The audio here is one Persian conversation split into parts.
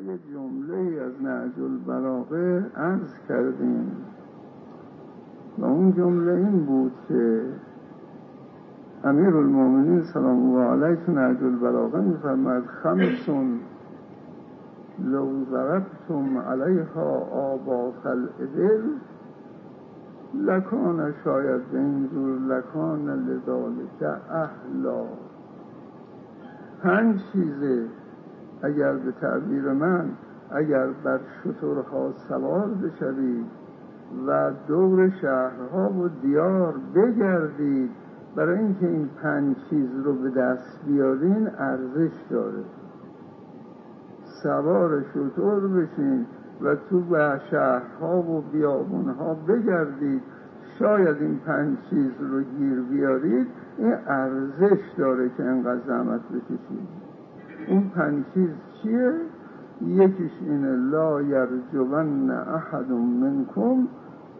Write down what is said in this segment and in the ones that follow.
یه جمله از نهج البلاغه عرض کردیم و اون جمله این بود که امیر المومنین سلام الله علیه تو نهج البلاغه میفرماید خمسون لو ضربتم علیها آبا الابل لکان شاید به اینجور لکان لذالک اهلا پنج چیزه اگر به تعبیر من اگر بر شطورها سوار بشوید و دور شهرها و دیار بگردید برای اینکه این پنج چیز رو به دست بیارین ارزش داره. سوار شطور بشین و تو به شهرها و بیابونها بگردید. شاید این پنج چیز رو گیر بیارید این ارزش داره که انقدر زحمت بکشید. اون پنج چیز چیه؟ یکیش اینه لا یرجون احد منکم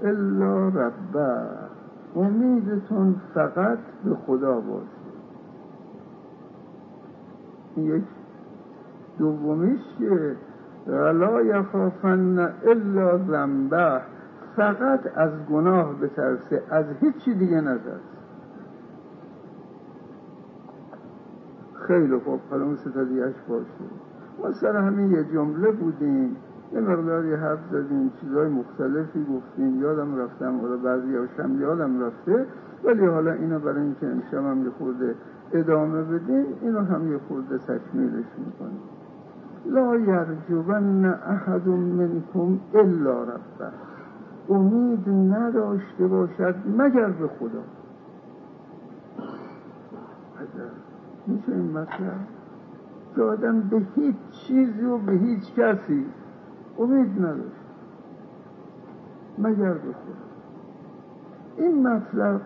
الا ربه. امیدتون فقط به خدا باشه. یک. دومیش که لا یخافن الا ذنبه. فقط از گناه بترسه از هیچی دیگه نترسه. خیلی خوب اون ستادیش باشه ما سر همین یه جمله بودیم یه مقداری حرف زدیم چیزهای مختلفی گفتیم یادم رفتم حالا بعضی هاشم یادم رفته ولی حالا اینو برای اینکه امشب هم یه خورده ادامه بدیم اینو هم یه خورده تکمیلش می‌کنیم. لا یرجون احد منکم الا ربه. امید نداشته باشد مگر به خدا. میشه این مطلب که آدم به هیچ چیزی و به هیچ کسی امید نداشت. مگر به این مطلب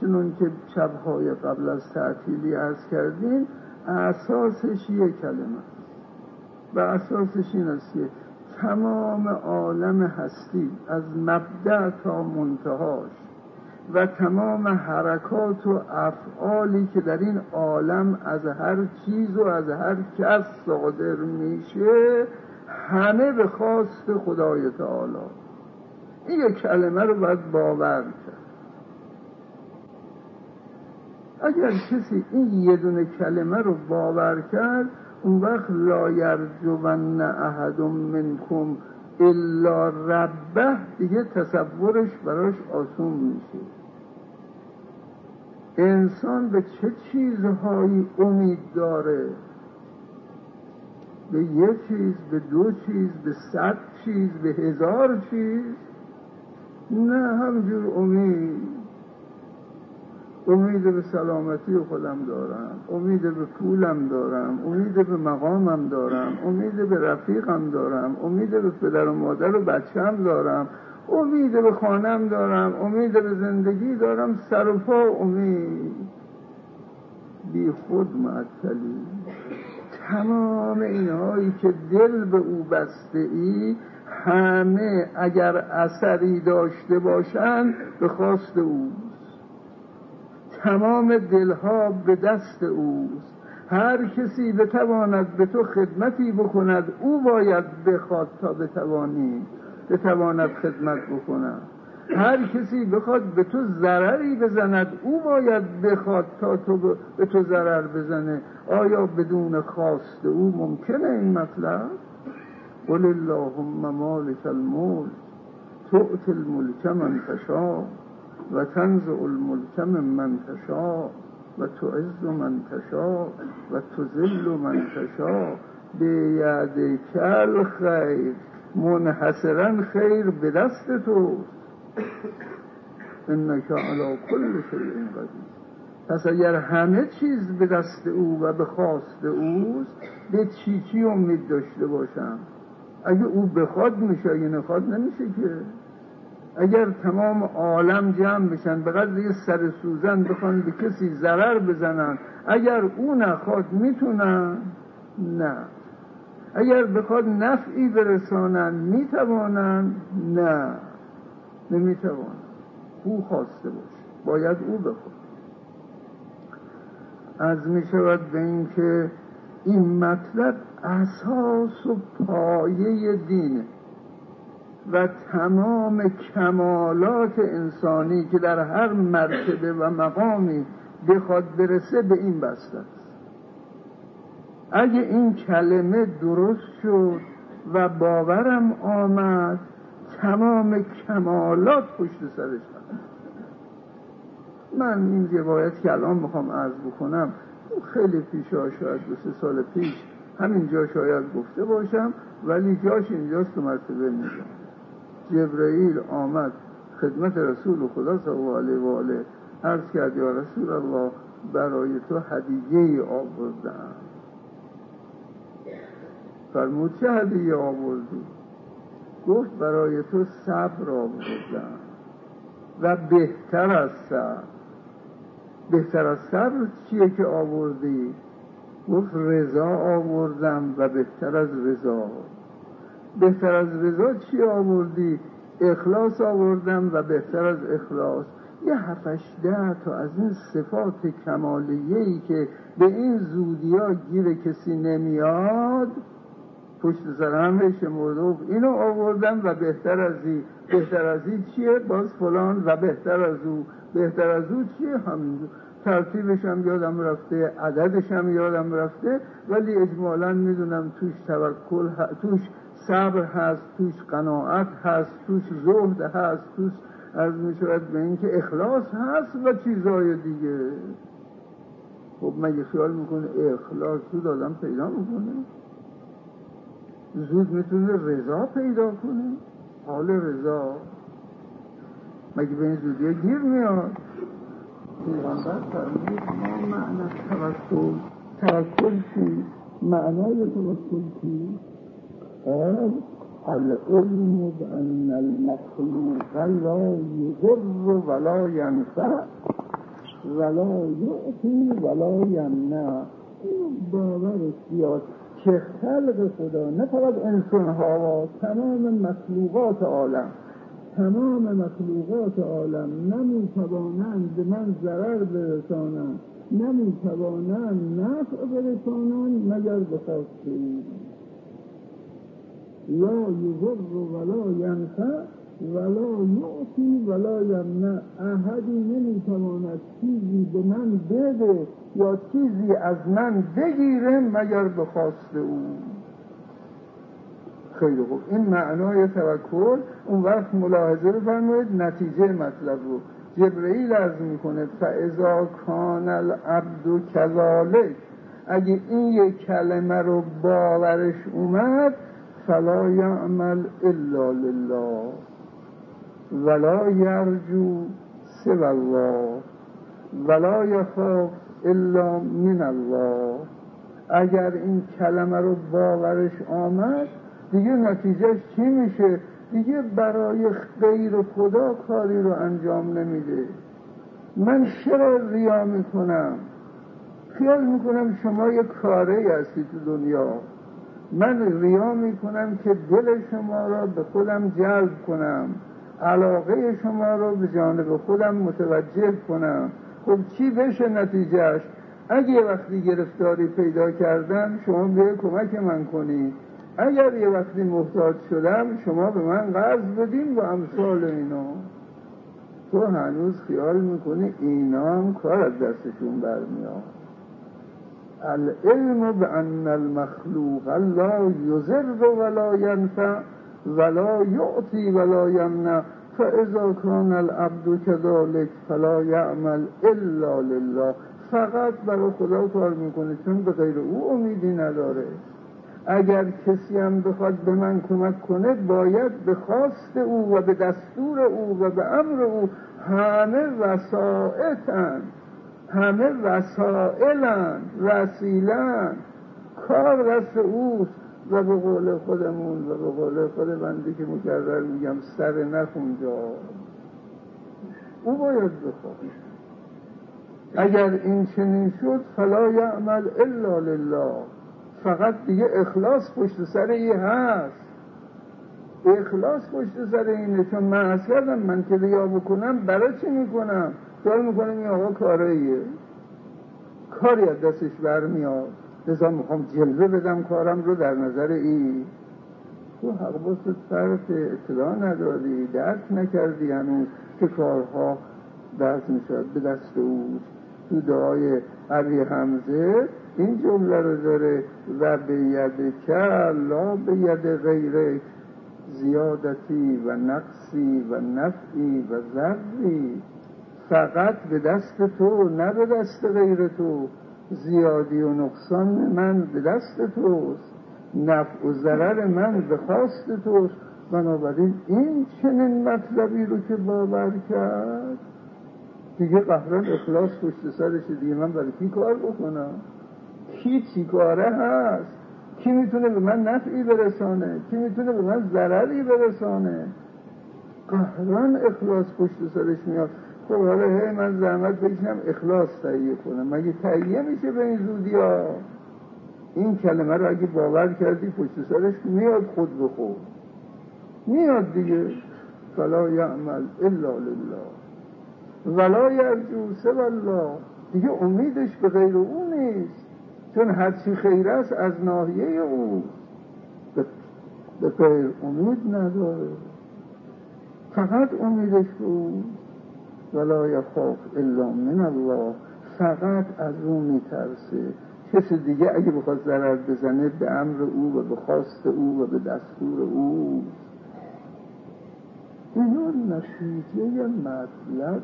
چنون که شبهای قبل از تعطیلی ارز کردیم اساسش یک کلمه است. و اساسش این است که تمام عالم هستی از مبدع تا منتهاش و تمام حرکات و افعالی که در این عالم از هر چیز و از هر کس صادر میشه همه به خواست خدای تعالی. این یک کلمه رو باید باور کرد. اگر کسی این یه دونه کلمه رو باور کرد اون وقت لا یرجون احد منکم الا ربه دیگه تصورش براش آسون میشه. انسان به چه چیزهایی امید داره؟ به یک چیز به دو چیز به صد چیز به هزار چیز؟ نه همجور امید. امید به سلامتی خودم دارم امید به پولم دارم امید به مقامم دارم امید به رفیقم دارم امید به پدر و مادر و بچم دارم. امید به خانم دارم امید به زندگی دارم سر و پا امید. بی خود معطلی. تمام اینهایی که دل به او بسته ای همه اگر اثری داشته باشند به خواست اوست. تمام دلها به دست اوست. هر کسی بتواند به تو خدمتی بکند او باید بخواد تا بتوانی. بتواند خدمت بکند هر کسی بخواد به تو ضرری بزند او باید بخواد تا تو به تو ضرر بزنه. آیا بدون خواست او ممکنه این مطلب؟ قل اللهم مالک الملک تؤت الملک من تشا و تنزع الملک من تشا و تعز من تشا و تذل من تشا به کل خیر منحصرا خیر به دست تو. انک علا کل شیء قدیر. پس اگر همه چیز به دست او و به خواست اوست به چی چی امید داشته باشم؟ اگه او بخواد میشه اگه نخواد نمیشه که. اگر تمام عالم جمع بشن به قدر یه سر سوزن بخوان به کسی ضرر بزنن اگر او نخواد می‌تونن؟ نه. اگر بخواد نفعی برسانن می‌توانن؟ نه. نمی‌توانن. او خواسته باشه. باید او بخواد. از می شود به اینکه این مطلب اساس و پایه دینه و تمام کمالات انسانی که در هر مرتبه و مقامی بخواد برسه به این بسته است. اگه این کلمه درست شد و باورم آمد تمام کمالات پشت سرش هست من این روایت که الان می‌خوام عرض بکنم خیلی پیش شاید دو سه سال پیش همینجا شاید گفته باشم ولی جاش اینجاست تو مرتبه میگم. جبرئیل آمد خدمت رسول خدا صلی الله علیه و آله عرض کرد یا رسول الله برای تو هدیه آوردم. فرمود چه هدیه آوردی؟ گفت برای تو صبر آوردم و بهتر از صبر. بهتر از صبر چیه که آوردی؟ گفت رضا آوردم و بهتر از رضا. بهتر از رضا چی آوردی؟ اخلاص آوردم و بهتر از اخلاص. یه هفتشده تا از این صفات کمالیه ای که به این زودی ها گیر کسی نمیاد پشت سر هم شمرده اینو آوردم و بهتر از این بهتر از این چیه؟ باز فلان و بهتر از او. بهتر از او چیه؟ همین ترتیبش هم یادم رفته عددش هم یادم رفته ولی اجمالا می‌دونم توش توکل توش صبر هست توش قناعت هست توش زهد هست توش از می‌شود به اینکه اخلاص هست و چیزهای دیگه. خب مگه خیال می‌کنه اخلاص تو دادم پیدا می‌کنه؟ زود می‌تونه رضا پیدا کنه. حال رضا. مگه به این زودی گیر میاد؟ پیغمبر فرمود ما معنی توکل. توکل معنای توکل چی؟ قال العلم بأن المخلوق لا يضر ولا ينفع ولا يعطي ولا يمنع این باور سیاست که خلق خدا نه فقط انسان ها تمام مخلوقات عالم تمام مخلوقات عالم نمی توانند به من ضرر برسانند نمی توانند نفع برسانند مگر به خواست لا یضر ولا ینفع ولا یعطی ولا یمنع احدی نمی‌تواند چیزی به من بده یا چیزی از من بگیره مگر به خواست او. خیلی خوب. این معنای توکل اون وقت ملاحظه بفرمایید نتیجه مطلب رو. جبرئیل عرض می‌کنه فاذا کان العبد کذالک اگه این یک کلمه رو باورش اومد فلا یعمل الا لله. ولا یرجو سوى الله ولا یخاف الا من الله. اگر این کلمه رو باورش آمد دیگه نتیجهش چی میشه؟ دیگه برای غیر خدا کاری رو انجام نمیده. من چرا ریا می‌کنم؟ خیال می‌کنم شما یه کاره هستی تو دنیا. من ریا می‌کنم که دل شما را به خودم جلب کنم. علاقه شما رو به جانب خودم متوجه کنم. خب چی بشه نتیجهش؟ اگه یه وقتی گرفتاری پیدا کردم شما به کمک من کنید. اگر یه وقتی محتاج شدم شما به من قرض بدین و امثال اینا. تو هنوز خیال می‌کنی اینا هم کار از دستشون برمیاد. العلم بأن المخلوق لا يزر ولا ينفع ولا يعطي ولا يمنع فاذا كان العبد كذلك فلا يعمل الا لله. فقط برای خدا کار می‌کنه چون به غیر او امیدی نداره. اگر کسی هم بخواد به من کمک کنه باید به خواست او و به دستور او و به امر او همه وسائطن همه وسائلن وسیلن. کار دست اوست. و به قول خودمون و به قول خود بنده که مکرر میگم سر نخون جا او باید بخواد. اگر این چنین شد فلا یعمل الا لله. فقط دیگه اخلاص پشت سر ای هست اخلاص پشت سر اینه. چون من کردم من که ریا بکنم برای چی می‌کنم؟ سوال می‌کنم این آقا کاراییه. کاری از دستش برمیاد. لذا می‌خوام جلوه بدم کارم رو در نظر ای تو حقباست فرق اطلاع نداری درک نکردی هنوز که کارها دست می‌شد به دست او تو دعای علی حمزه این جمله رو داره. و به ید لا به ید غیره زیادتی و نقصی و نفعی و ضرری. فقط به دست تو نه به دست غیر تو. زیادی و نقصان من به دست توست. نفع و ضرر من به خواست توست. بنابراین این چنین مطلبی رو که باور کرد دیگه قهران اخلاص پشت سرش دیگه من برای کی کار بکنم؟ کی چی کاره هست؟ کی می‌تونه به من نفعی برسانه؟ کی می‌تونه به من ضرری برسانه؟ قهران اخلاص پشت سرش میاد. خب حالا هی من زحمت بکشم اخلاص تهیه کنم. مگه تهیه میشه به این زودی ها؟ این کلمه رو اگه باور کردی پشت سرش میاد خود به خود. میاد دیگه. فلا یعمل الا لله. ولا یرجو سوى الله. دیگه امیدش به غیر او نیست. چون هرچی خیر است از ناحیه او. به غیر امید نداره. فقط امیدش به او. ولا یخاف الا من الله. فقط از او میترسه کسی دیگه اگه بخواد ضرر بزنه به امر او و به خواست او و به دستور او. اینا نتیجه مطلب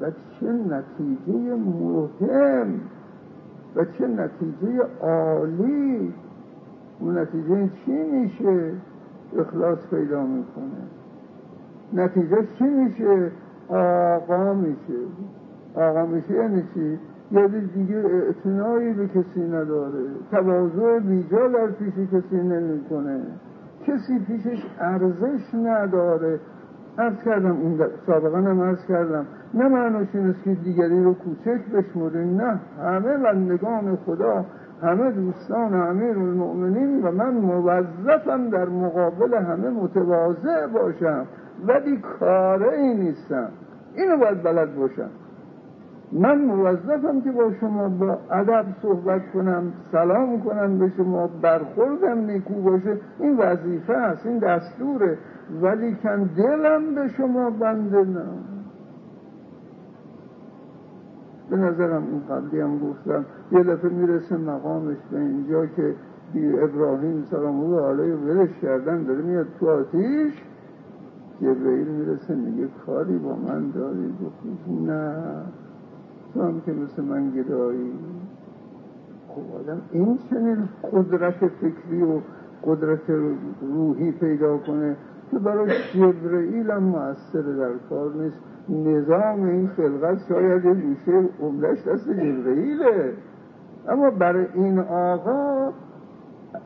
و چه نتیجه مهم و چه نتیجه عالی. اون نتیجه چی میشه؟ اخلاص پیدا می‌کنه. نتیجه چی میشه؟ آقا میشه. آقا میشه یعنی چی؟ یعنی دیگه اعتنایی به کسی نداره. تواضع بیجا در پیش کسی نمی‌کنه. کسی پیشش ارزش نداره. ارز کردم این سابقا هم ارز کردم. نه معناش این که دیگری رو کوچک بشمرین نه. همه بندگان خدا همه دوستان امیر المؤمنین و من موظفم در مقابل همه متواضع باشم. ولی کاره ای نیستم اینو باید بلد باشم من موظفم که با شما با ادب صحبت کنم سلام کنم به شما برخوردم نیکو باشه. این وظیفه است این دستوره. ولی کن دلم به شما بنده نه. به نظرم اون قبلی هم گفتم. یه دفعه می‌رسه مقامش به اینجا که ابراهیم سلام الله علیه ولش کردن داره میاد تو آتیش. جبرئیل می‌رسه میگه کاری با من داری؟ گفت نه. تو هم که مثل من گدایی خب آدم این چنین قدرت فکری و قدرت روحی پیدا کنه که برای جبرئیل هم مؤثر در کار نیست. نظام این خلقت شاید یه گوشه عمدش دست جبرئیله. اما برای این آقا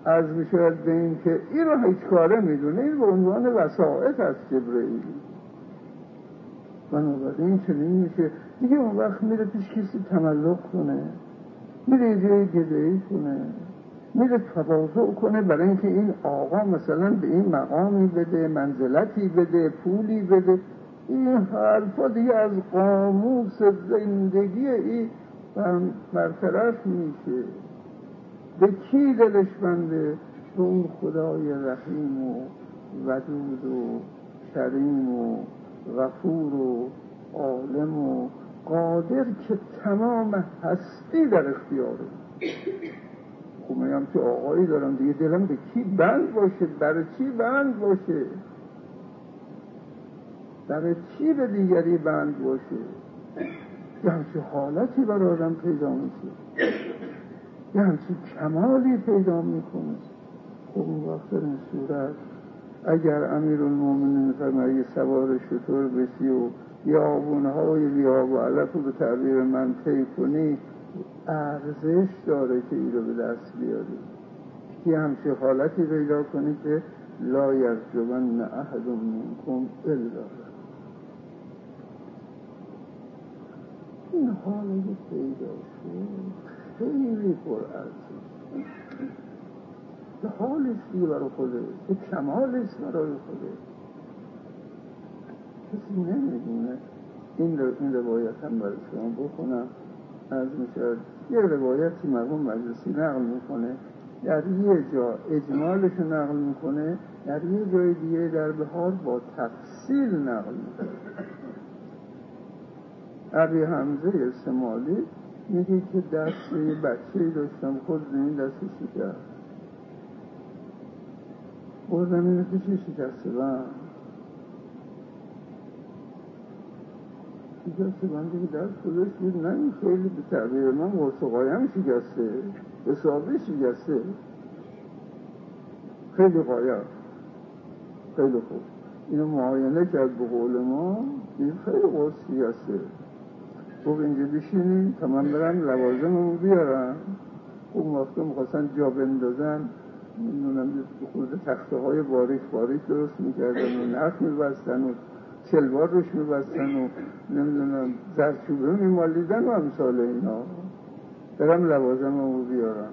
از می‌شود به این که این رو هیچ کاره می‌دونه. این به عنوان وسائط از جبرئیل. بنابراین چنین میشه. دیگه اون وقت میره پیش کسی تملق کنه. میره جای گدهی کنه. میره تواضع کنه برای اینکه این آقا مثلا به این مقامی بده منزلتی بده پولی بده. این حرفا دیگه از قاموس زندگی این برطرف میشه. به کی دلش بنده؟ به اون خدای رحیم و ودود و کریم و غفور و عالم و قادر که تمام هستی در اختیاره. خب هم که آقایی دارم دیگه دلم به کی بند باشه؟ برای چی بند باشه؟ برای چی به دیگری بند باشه؟ یه همچه حالتی برای آدم پیدا میشه یه همچه کمالی پیدا می‌کنه. خب اون وقت این صورت اگر امیر المومنین فرمایی سوار شطور بشی و یابونهای بیاب و علف رو به تعبیر من طی کنی ارزش داره که این رو به دست بیاری. که همچه حالتی پیدا کنی که لا یرجون احد منکم الا. این حالی پیدا خیلی پر به حالش دیگه برای خوده به کمالش برای خوده کسی نمی‌دونه. این, رو این روایت هم برای شما بکنم از می‌شد یه روایتی مرحوم مجلسی نقل می‌کنه. در یه جا اجمالش رو نقل می‌کنه. در یه جای دیگه در بهار با تفصیل نقل می‌کنه. عبی حمزه سمالی میگه که دست یه بچه داشتم خود زمین دست شکر بردم اینو که چی شکسته من شکسته من دیگه دست خودش بود نه این خیلی به تعبیر من هم شکسته. حسابی شکسته. خیلی قایم خیلی خوب. اینو معاینه کرد به قول ما این خیلی قرص شکسته. خوب اینجا بشینیم تا من برم لوازم بیارم. اون وقتا می‌خواستن جا بندازن. نمی‌دونم خود تخته های باریک باریک درست می‌کردن و نخ میبستن و چلوار روش میبستن و نمی‌دونم زرچوبه میمالیدن و امثال اینا. برم لوازم رو بیارم.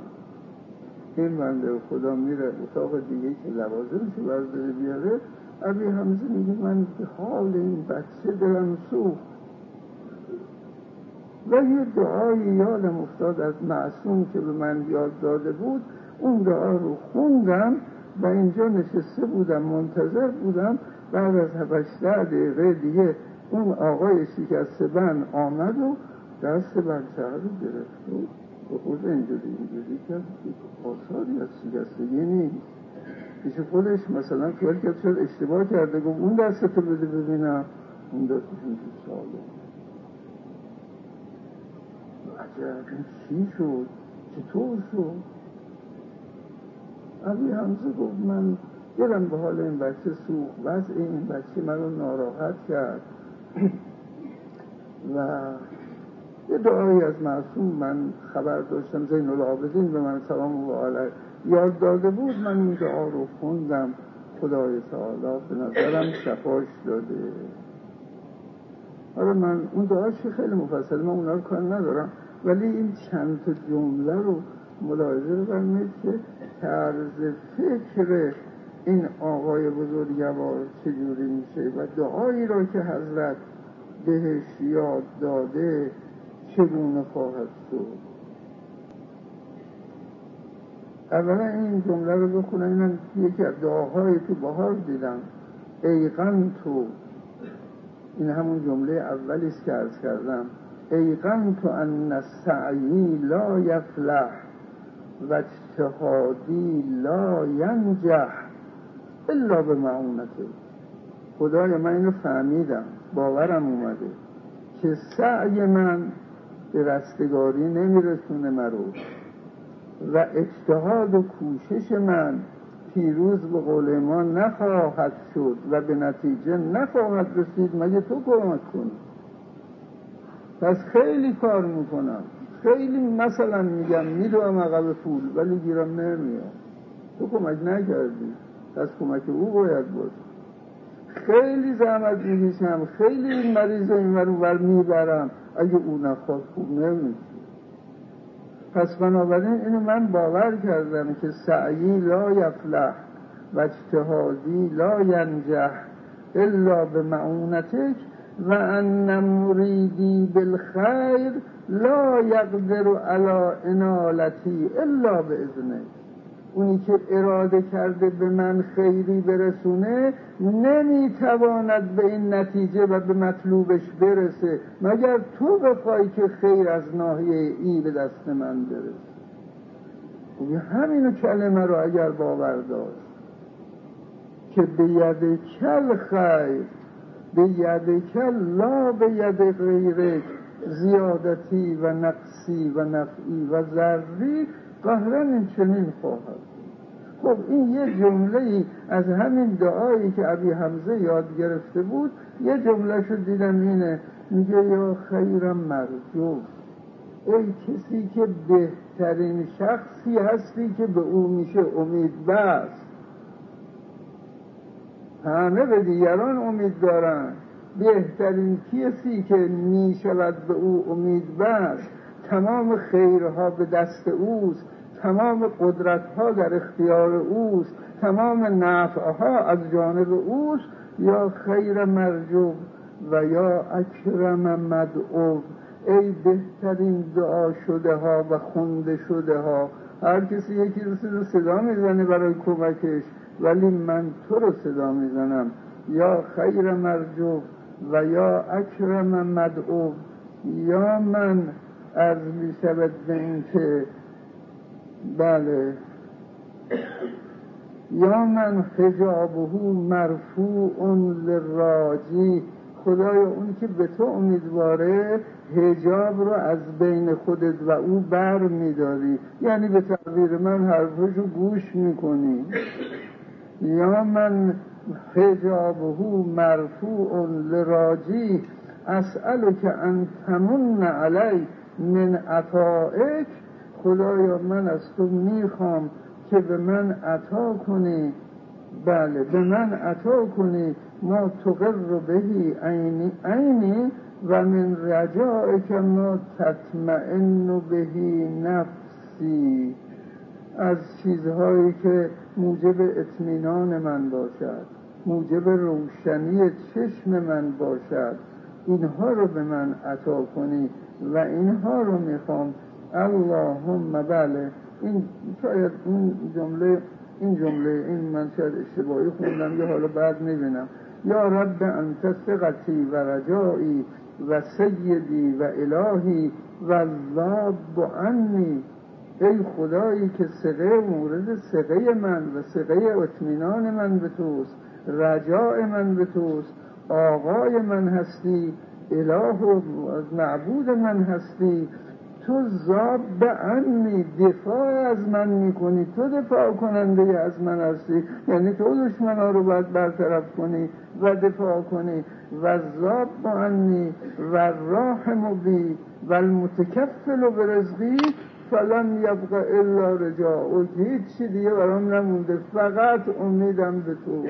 این بنده خدا میره اتاق دیگه که لوازمشو برداره بیاره. ابی همزه میگه من به حال این بچه دلم سوخت. و یه دعایی یادم افتاد از معصوم که به من یاد داده بود اون دعا رو خوندم و اینجا نشسته بودم منتظر بودم بعد از هفشته دقیقه دیگه اون آقای شکسته بند آمد و دست بچه رو گرفت. و به خود اینجوری اینجوری کرد آثاری از شکستگی نیست. پیش خودش مثلا خیال کرد شد اشتباه کرده؟ گفت اون دستتو بده ببینم. اون دستشون تو ساله عجب این چی شد چطور شد؟ علی همزه گفت من دلم به حال این بچه سوخ وضع این بچه من رو ناراحت کرد. و یه دعایی از معصوم من خبر داشتم. زین العابدین به من سلام و علیه. یاد داده بود من این دعا رو خوندم. خدای تعالی به نظرم شفاش داده. حالا من اون دعاش خیلی مفصل من اونا رو کار ندارم. ولی این چند تا جمله رو ملاحظه بفرمایید که طرز فکر این آقای بزرگوار چجوری میشه و دعایی را که حضرت بهش یاد داده چگونه خواهد شد؟ اولا این جمله رو بخونم. اینم یکی از دعاهای تو بهار دیدم. ایقن تو این همون جمله اولی که ارز کردم. ایقن تو ان سعی لا یفلح و اجتهادی لا ینجح الا به معونته خدای من اینو فهمیدم. باورم اومده که سعی من به رستگاری نمیرسونه مرو و اجتهاد و کوشش من پیروز به قول ما نخواهد شد و به نتیجه نخواهد رسید. مگه تو کمک کنی؟ پس خیلی کار می‌کنم. خیلی مثلا میگم میدوم عقب پول ولی گیرم نمیاد. تو کمک نکردی. پس کمک او باید بود. خیلی زحمت می‌کشم. خیلی این مریض این ور می‌برم. اگه او نخواد خوب نمیشه. پس بنابراین اینو من باور کردم که سعی لا یفلح و اجتهادی لا ینجح الا به معونتک و ان مریدی بالخیر لا یقدر علی انالتی الا به ازنه اونی که اراده کرده به من خیری برسونه نمی‌تواند به این نتیجه و به مطلوبش برسه مگر تو بخوای که خیر از ناحیه ای به دست من برسه خب همینو کلمه رو اگر باور داشت که به ید کل خیر به ید کل لا به ید غیرک زیادتی و نقصی و نفعی و ذری قهرن چنین خواهد خب این یه جمله ای از همین دعایی که ابی حمزه یاد گرفته بود یه جمله شد دیدم اینه میگه یا خیرم مرجو ای کسی که بهترین شخصی هستی که به او میشه امید بست. همه به دیگران امید دارن. بهترین کسی که می شود به او امید بست تمام خیرها به دست اوست تمام قدرتها در اختیار اوست تمام نفعها از جانب اوست یا خیر مرجو و یا اکرم مدعو. ای بهترین دعا شده ها و خونده شده ها هر کسی یکی رو صدا می‌زنه برای کمکش. ولی من تو رو صدا می‌زنم یا خیر مرجو و یا اکرم مدعو یا من از می شود به این که بله. یا من خجابه مرفوع لراجی خدای اون که به تو امیدواره هجاب رو از بین خودت و او بر میداری یعنی به تعبیر من حرفشو گوش می‌کنی. یا من حجابه مرفوع لراجی اسألو که ان تمن علی من عطائک خدایا من از تو می‌خوام که به من عطا کنی. بله به من عطا کنی. ما تقر بهی عینی عینی و من رجاء که ما تطمئن بهی نفسی. از چیزهایی که موجب اطمینان من باشد موجب روشنی چشم من باشد اینها رو به من عطا کنی و اینها رو می‌خوام. اللهم بله این شاید این جمله این جمله این من شاید اشتباهی خوندم یا حالا بعد می‌بینم. یا رب انت ثقتی و رجایی و سیدی و الهی و ذاب عنی. ای خدایی که سقه مورد سقه من و سقه اطمینان من به توست رجاء من به توست آقای من هستی اله و معبود من هستی تو زاب عنی دفاع از من می‌کنی تو دفاع کننده از من هستی یعنی تو دشمنا رو باید برطرف کنی و دفاع کنی و زاب عنی و راحم بی و المتکفل برزقی فلم یبقى الا رجا و هیچی دیگه برام نمونده. فقط امیدم به تو.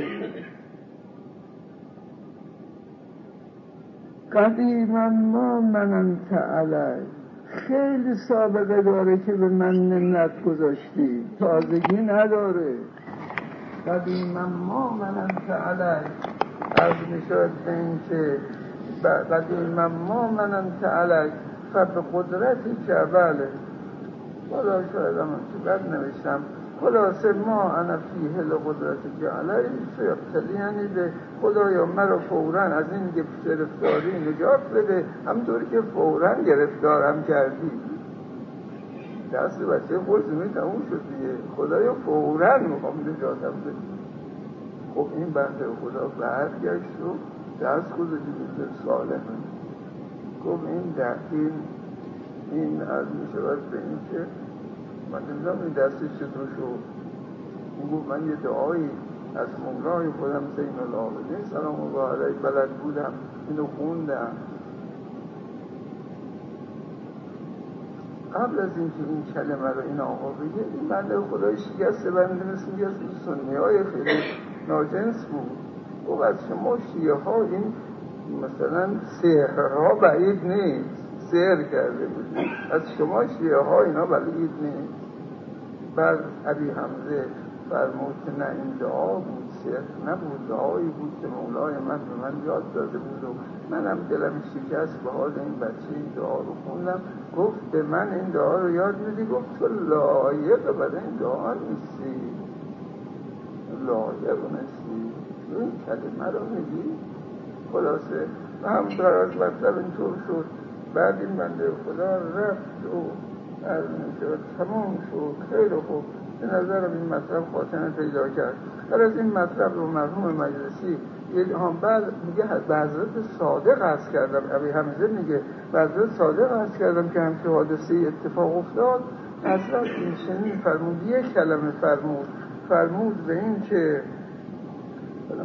قدیما ما مننت علی خیلی سابقه داره که به من منت گذاشتی. تازگی نداره. قدیما ما مننت علی از می‌شد به این که قدیما ما مننت علی فب قدرتی که بله. خدا شاید هم بد نوشتم. خلاصه ما انا فیه لقدرت جعلی یعنی به خدایا مرا فورا از این گرفتاری نجات بده. همطوری که فورا گرفتارم کردی. دست بچه زمین تموم شد دیگه. خدایا فورا می‌خوام نجاتم بده خب این بنده خدا برگشت و دست خود مثل ساله خب این در این این از می‌شود به این که من نمی‌دونم این دستش چطور شد. اون گفت من یه دعایی از ممرای خودم سین العابدین سلام الله علیه بلد بودم. اینو خوندم. قبل از اینکه این کلمه رو این آقا بگه این بنده خدای شکسته بنده مثل میگه سنی های خیلی ناجنس بود. او از شما شیعه ها این مثلا سهرها بعید نیست. سهر کرده بود از شما شیعه ها اینا بعید نیست. بعد عبی حمزه فرمود که نه این دعا بود سهر نبود. دعایی بود که مولای من به من یاد داده بود و منم دلم شکست به حال این بچه این دعا رو خوندم. گفت به من این دعا رو یاد میدی؟ گفت تو لایق برای این دعا نیستی. لایق نیستی. این کلمه رو میگی؟ خلاصه. و هم براز مطلب اینطور شد. بعد این بنده خدا رفت و از تمام شد. خیلی خوب. به نظرم این مطلب خاتمه پیدا کرد. هر از این مطلب رو مرحوم مجلسی هم بعد میگه به حضرت صادق عرض کردم. ابی حمزه میگه به حضرت صادق عرض کردم که همچه حادثه اتفاق افتاد. حضرت این چنین فرمود یک کلمه فرمود. فرمود به این که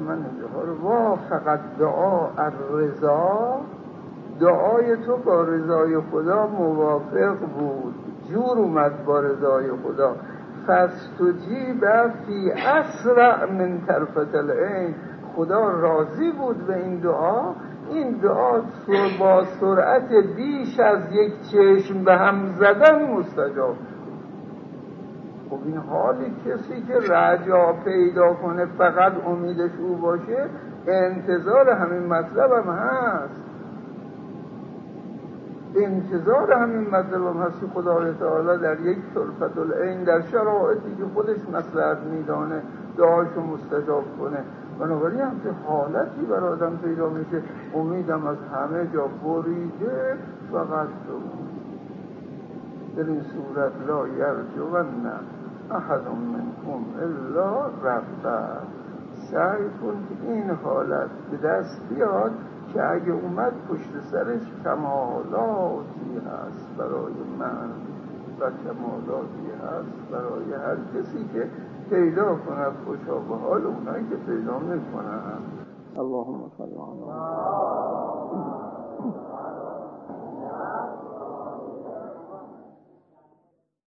من اینجاها رو وا فقط دعا الرضا دعای تو با رضای خدا موافق بود. جور اومد با رضای خدا. فستجیب فی اسرع من طرفت العین. خدا راضی بود به این دعا. این دعا با سرعت بیش از یک چشم به هم زدن مستجاب خب این حالی کسی که رجا پیدا کنه فقط امیدش او باشه انتظار همین مطلب هم هست. انتظار همین هست که خدای تعالی در یک طرفت العین در شرایطی که خودش مسلحت میدانه دعاشو مستجاب کنه. بنابراین همچه حالتی بر آدم پیدا میشه امیدم از همه جا بریده فقط تو. در این صورت لا یرجون احد منکم الا ربه. سعی کن این حالت به دست بیاد که اگه اومد پشت سرش کمالاتی هست برای من و کمالاتی هست برای هر کسی که پیدا کند خوشا به حال اونایی که پیدا می‌کنن اللهم صل علی